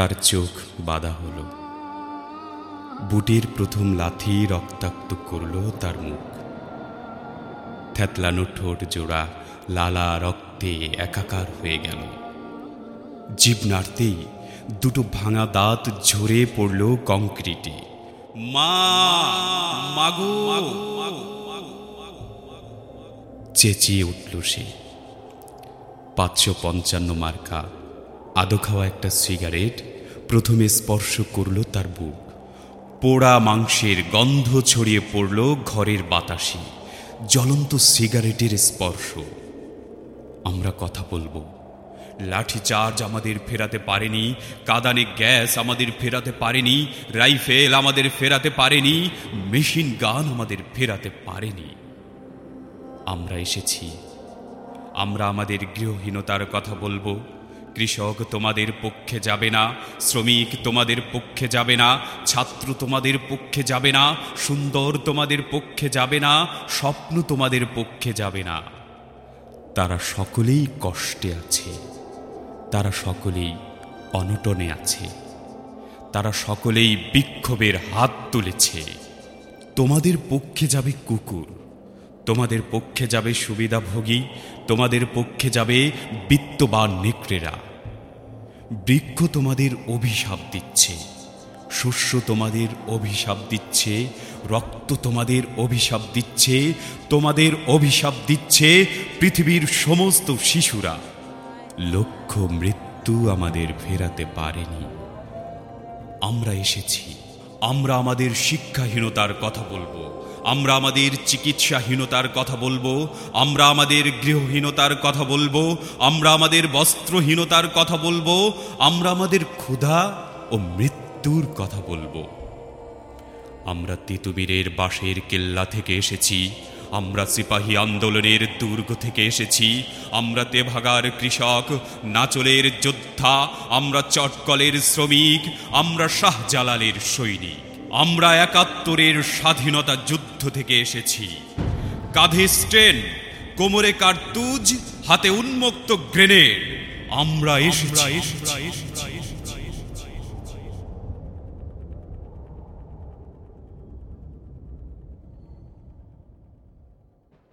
তার চোখ বাধা হল। বুটের প্রথম লাথি রক্তাক্ত করল তার মুখ। থ্যাতলানো ঠোঁট জোড়া লালা রক্তে একাকার হয়ে গেল। জীব নাড়তেই দুটো ভাঙা দাঁত ঝরে পড়ল কংক্রিটে। মা, মাগো। চেঁচিয়ে উঠল সে। পাঁচশো পঞ্চান্ন মার্কা আদো খাওয়া একটা সিগারেট প্রথমে স্পর্শ করল তার বুক। পোড়া মাংসের গন্ধ ছড়িয়ে পড়ল ঘরের বাতাসে। জ্বলন্ত সিগারেটের স্পর্শ। আমরা কথা বলব। লাঠি চার্জ আমাদের ফেরাতে পারেনি, কাদানে গ্যাস আমাদের ফেরাতে পারেনি, রাইফেল আমাদের ফেরাতে পারেনি, মেশিন গান আমাদের ফেরাতে পারেনি। আমরা এসেছি। আমরা আমাদের গৃহহীনতার কথা বলব। কৃষক তোমাদের পক্ষে যাবে না, শ্রমিক তোমাদের পক্ষে যাবে না, ছাত্র তোমাদের পক্ষে যাবে না, সুন্দর তোমাদের পক্ষে যাবে না, স্বপ্ন তোমাদের পক্ষে যাবে না। তারা সকলেই কষ্টে আছে, তারা সকলেই অনটনে আছে, তারা সকলেই বিক্ষোভের হাত তুলেছে। তোমাদের পক্ষে যাবে কুকুর তোমাদের পক্ষে যাবে সুবিধাভোগী, তোমাদের পক্ষে যাবে বিত্তবান নেকড়েরা। বৃক্ষ তোমাদের অভিশাপ দিচ্ছে, শস্য তোমাদের অভিশাপ দিচ্ছে, রক্ত তোমাদের অভিশাপ দিচ্ছে, তোমাদের অভিশাপ দিচ্ছে পৃথিবীর সমস্ত শিশুরা। লক্ষ্য মৃত্যু আমাদের ফেরাতে পারেনি। আমরা এসেছি, আমরা আমাদের শিক্ষাহীনতার কথা বলব। আমরা আমাদের চিকিৎসাহীনতার কথা বলব, আমরা আমাদের গৃহহীনতার কথা বলব, আমরা আমাদের বস্ত্রহীনতার কথা বলব, আমরা আমাদের ক্ষুধা ও মৃত্যুর কথা বলব। আমরা তিতুবীরের বাঁশের কেল্লা থেকে এসেছি, আমরা সিপাহী আন্দোলনের দুর্গ থেকে এসেছি, আমরা তেভাগার কৃষক, নাচলের যোদ্ধা, আমরা চটকলের শ্রমিক, আমরা শাহজালালের সৈনিক, আমরা একাত্তরের স্বাধীনতা যুদ্ধ থেকে এসেছি। কাঁধে স্টেন কোমরে কার্তুজ হাতে উন্মুক্ত গ্রেনেড। আমরা এসেছি।